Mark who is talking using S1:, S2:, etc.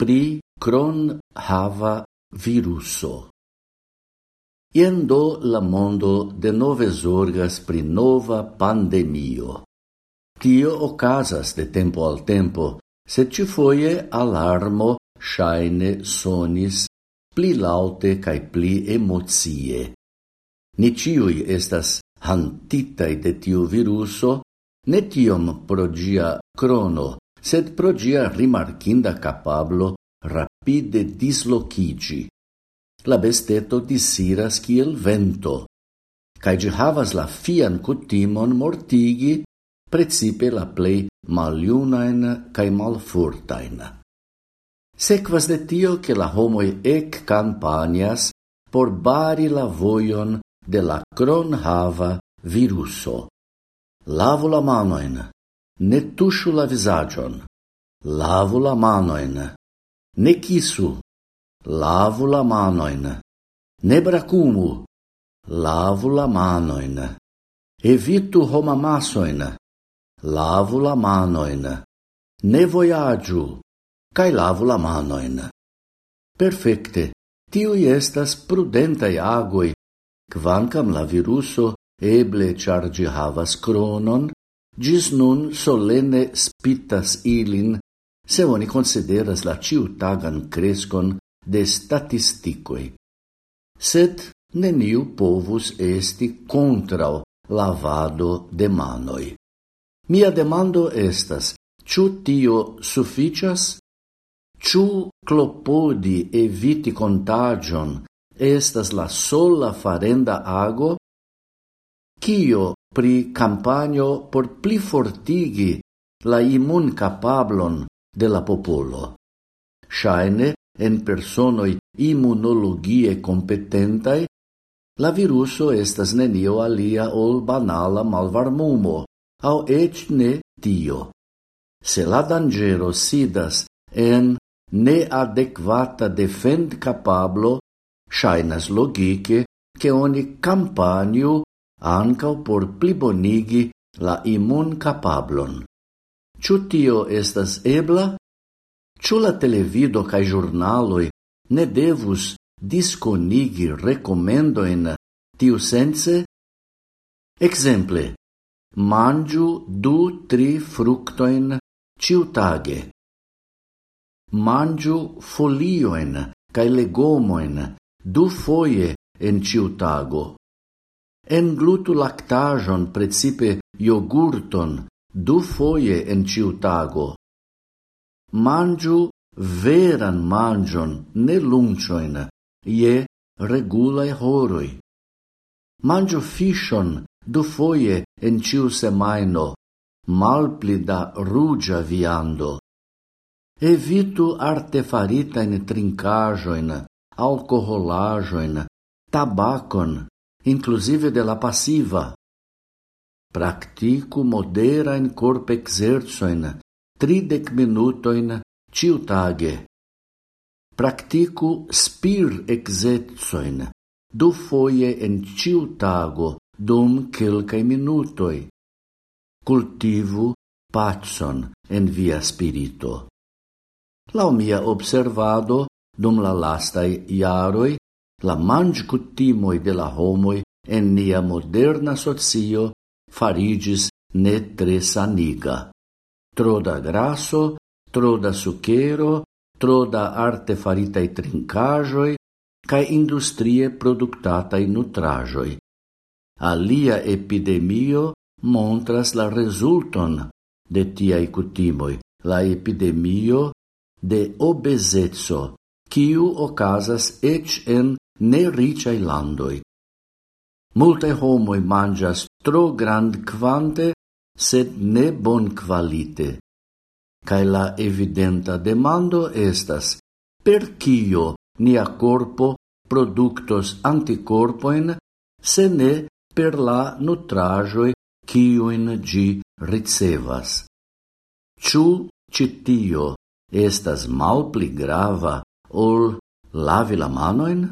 S1: pri cron hava viruso. Iendo la mondo de nove zorgas pri nova pandemio. Tio ocasas de tempo al tempo, se ci foie alarmo shaine sonis pli laute cae pli emozie. Ni ciui estas hantitai de tiu viruso, ne tiom pro gia crono, sed pro gia rimarkinda capablo rapide dislocigi. La besteto disiras kiel vento, cae gi havas la fian cutimon mortigi precipe la plei maliunain cae malfurtain. Sequas de tio che la homoi ec campanias por bari la voion de la cron hava viruso. Lavo la manoin, ne tuŝu la vizaĝon, lavu la manojn, ne kisu, lavu la manojn, ne brakumu, lavu la manojn, evitu homamasojn, lavu la manojn, ne vojaĝu, kaj lavu la manojn. Perfekte, tiui estas prudentai agoi, quancam la viruso eble char havas cronon, gis nun solene spittas ilin se oni consideras la ciutagan crescon de statisticoi. Sed neniu povus esti contrao lavado de manoi. Mia demando estas, ciu tio sufficias? Ciu clopodi eviti contagion estas la sola farenda ago? Cio pri campagno por plifortigi la immun capablon de la popolo. Shaine, en personoi immunologie competentai, la viruso estas nenio alia ol banala malvarmumo, au ec ne tio. Se la dangero sidas en neadequata defend capablo, shainas logike che oni campagnu ancau por plibonigi la immun capablon. Ciu tio estas ebla? Ciu la televido cae jurnaloi ne devus disconigi recomendoin tiu sense? Exemple, mangiu du tri fructoin ciutage. Mangiu folioin cae legomoin du foie en ciutago. Englutu lactajon, precipe yogurton du foie en ciu tago. Mangiu veran mangion, ne luncioin, ie regulae horoi. Mangiu fishon du foie en ciu semaino, malpli da rugia viando. Evitu artefaritain trincajoin, alcoholajoin, tabacon, inclusive de la passiva. Practico modera in corp exerzoin, tridec minutoin ciutage. Practico spir exerzoin, du foie en ciutago, dum quelcae minutoi. Cultivu patson en via spirito. Lau mia observado, dum la lastai iaroi, La mangi cutimoi de la homoi en nia moderna socio farigis ne tre saniga. Tro da graso, tro da sucero, tro da arte faritai trincajoi, cae industrie productatai nutrajoi. Alia epidemio montras la resulton de tiai cutimoi, la epidemio de obesetso, quiu ocasas ec en ne ricai landoi. Multe homoi mangias tro grand quante, sed ne bon qualite. Cae la evidenta demando estas, per cio nia corpo productos anticorpoin, se ne per la nutrajoi cioin gi ricevas. Ciu citio estas mal pli grava ol lavi la manoin?